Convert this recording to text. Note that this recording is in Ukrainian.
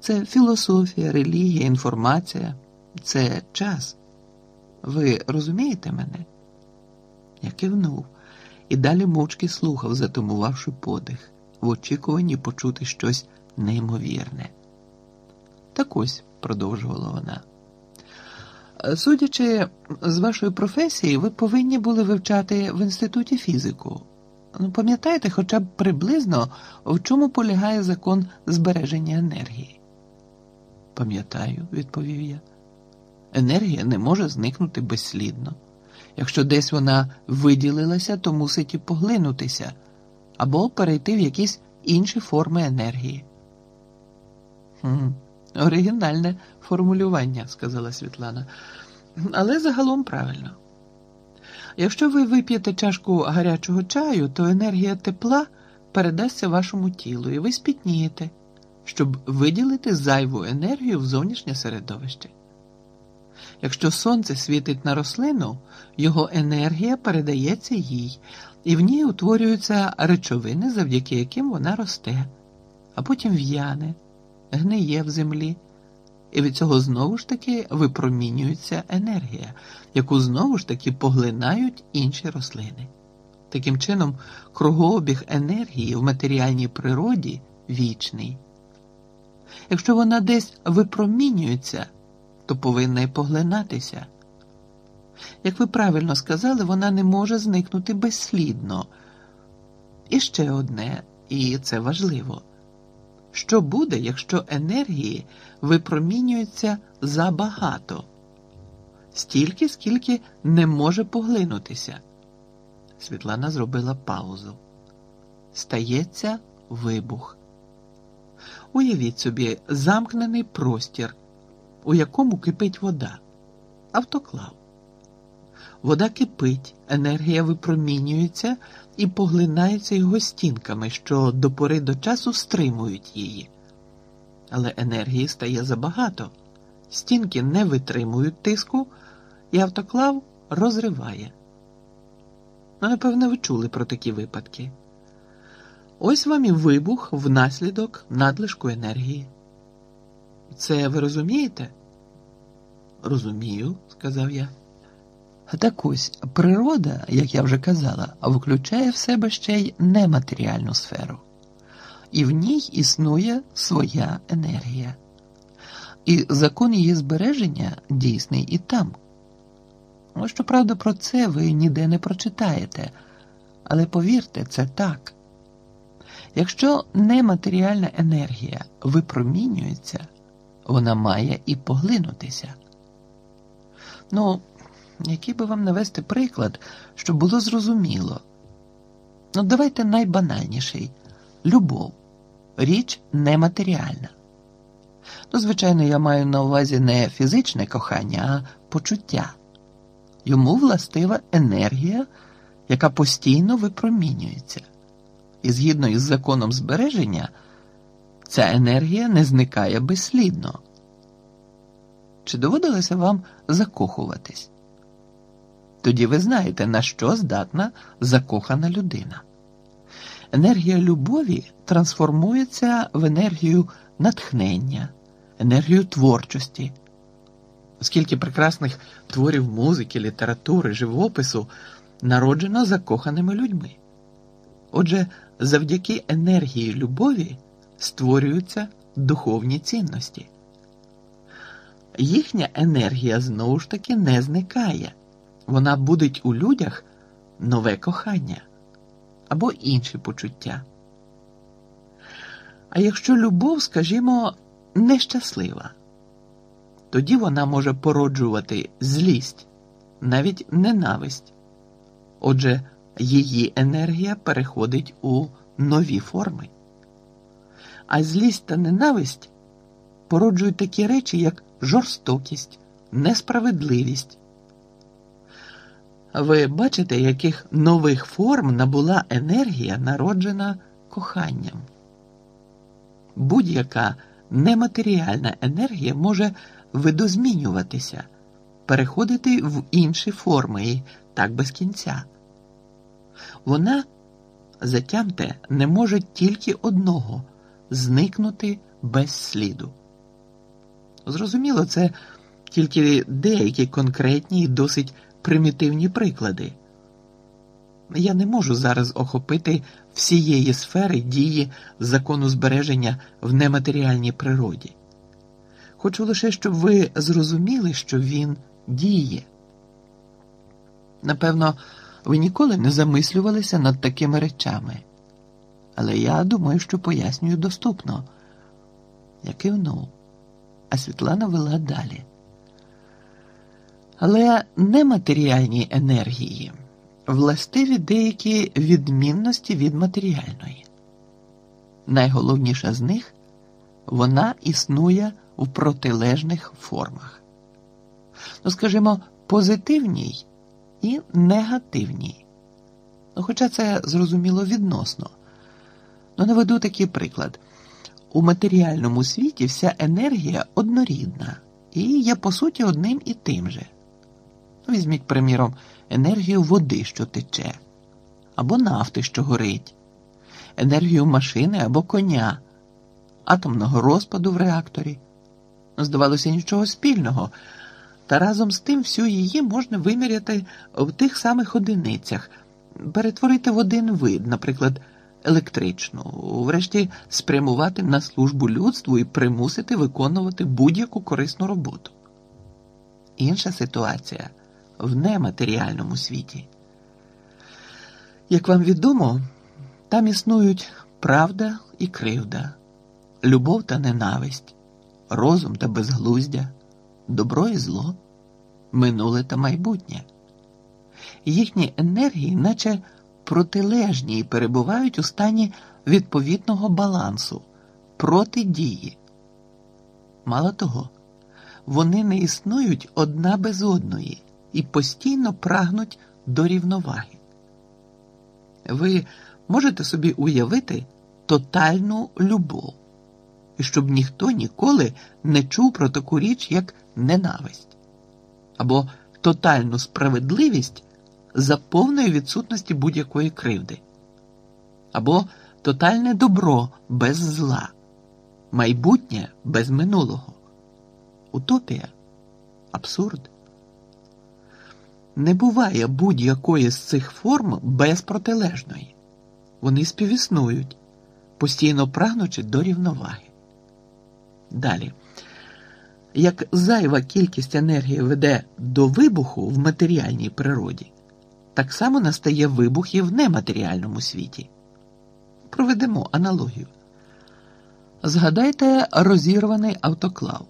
Це філософія, релігія, інформація, це час. Ви розумієте мене? Я кивнув і далі мовчки слухав, затумувавши подих, в очікуванні почути щось неймовірне. Так ось, продовжувала вона. Судячи з вашої професії, ви повинні були вивчати в інституті фізику. Ну, пам'ятаєте хоча б приблизно, в чому полягає закон збереження енергії? Пам'ятаю, відповів я. Енергія не може зникнути безслідно. Якщо десь вона виділилася, то мусить і поглинутися або перейти в якісь інші форми енергії. Хм, Оригінальне формулювання, сказала Світлана, але загалом правильно. Якщо ви вип'єте чашку гарячого чаю, то енергія тепла передасться вашому тілу, і ви спітнієте, щоб виділити зайву енергію в зовнішнє середовище. Якщо сонце світить на рослину, його енергія передається їй, і в ній утворюються речовини, завдяки яким вона росте, а потім в'яне, гниє в землі. І від цього знову ж таки випромінюється енергія, яку знову ж таки поглинають інші рослини. Таким чином, кругообіг енергії в матеріальній природі вічний. Якщо вона десь випромінюється, то повинна й поглинатися. Як ви правильно сказали, вона не може зникнути безслідно. І ще одне, і це важливо. Що буде, якщо енергії випромінюється забагато? Стільки, скільки не може поглинутися. Світлана зробила паузу. Стається вибух. Уявіть собі замкнений простір, у якому кипить вода, автоклав. Вода кипить, енергія випромінюється і поглинається його стінками, що до пори до часу стримують її. Але енергії стає забагато, стінки не витримують тиску, і автоклав розриває. Ну, напевно, ви чули про такі випадки. Ось вам і вибух внаслідок надлишку енергії. Це ви розумієте? Розумію, сказав я. Так ось природа, як я вже казала, включає в себе ще й нематеріальну сферу, і в ній існує своя енергія. І закон її збереження дійсний і там. Щоправда, про це ви ніде не прочитаєте, але повірте, це так. Якщо нематеріальна енергія випромінюється, вона має і поглинутися. Ну, який би вам навести приклад, щоб було зрозуміло? Ну, давайте найбанальніший любов, річ нематеріальна. Ну, звичайно, я маю на увазі не фізичне кохання, а почуття. Йому властива енергія, яка постійно випромінюється. І згідно із законом збереження, ця енергія не зникає безслідно. Чи доводилося вам закохуватись? Тоді ви знаєте, на що здатна закохана людина. Енергія любові трансформується в енергію натхнення, енергію творчості. Скільки прекрасних творів музики, літератури, живопису народжено закоханими людьми. Отже, завдяки енергії любові створюються духовні цінності. Їхня енергія знову ж таки не зникає, вона будить у людях нове кохання або інші почуття. А якщо любов, скажімо, нещаслива, тоді вона може породжувати злість, навіть ненависть. Отже, її енергія переходить у нові форми. А злість та ненависть породжують такі речі, як жорстокість, несправедливість. Ви бачите, яких нових форм набула енергія, народжена коханням. Будь-яка нематеріальна енергія може видозмінюватися, переходити в інші форми і так без кінця. Вона, затямте, не може тільки одного зникнути без сліду. Зрозуміло, це тільки деякі конкретні і досить примітивні приклади. Я не можу зараз охопити всієї сфери дії закону збереження в нематеріальній природі. Хочу лише, щоб ви зрозуміли, що він діє. Напевно, ви ніколи не замислювалися над такими речами, але я думаю, що пояснюю доступно. Я кивнув, а Світлана вела далі. Але нематеріальні енергії властиві деякі відмінності від матеріальної. Найголовніша з них вона існує в протилежних формах. Ну, скажімо, позитивній і негативній. Ну, Хоча це зрозуміло відносно. Ну, наведу такий приклад. У матеріальному світі вся енергія однорідна і є по суті одним і тим же. Візьміть, приміром, енергію води, що тече, або нафти, що горить, енергію машини або коня, атомного розпаду в реакторі. Здавалося, нічого спільного, та разом з тим всю її можна виміряти в тих самих одиницях, перетворити в один вид, наприклад, електричну, врешті спрямувати на службу людству і примусити виконувати будь-яку корисну роботу. Інша ситуація в нематеріальному світі. Як вам відомо, там існують правда і кривда, любов та ненависть, розум та безглуздя, добро і зло, минуле та майбутнє. Їхні енергії, наче протилежні і перебувають у стані відповідного балансу, протидії. Мало того, вони не існують одна без одної і постійно прагнуть до рівноваги. Ви можете собі уявити тотальну любов, і щоб ніхто ніколи не чув про таку річ, як ненависть, або тотальну справедливість за повної відсутності будь-якої кривди, або тотальне добро без зла, майбутнє без минулого, утопія, абсурд. Не буває будь-якої з цих форм без протилежної. Вони співіснують, постійно прагнучи до рівноваги. Далі, як зайва кількість енергії веде до вибуху в матеріальній природі, так само настає вибух і в нематеріальному світі. Проведемо аналогію. Згадайте розірваний автоклав.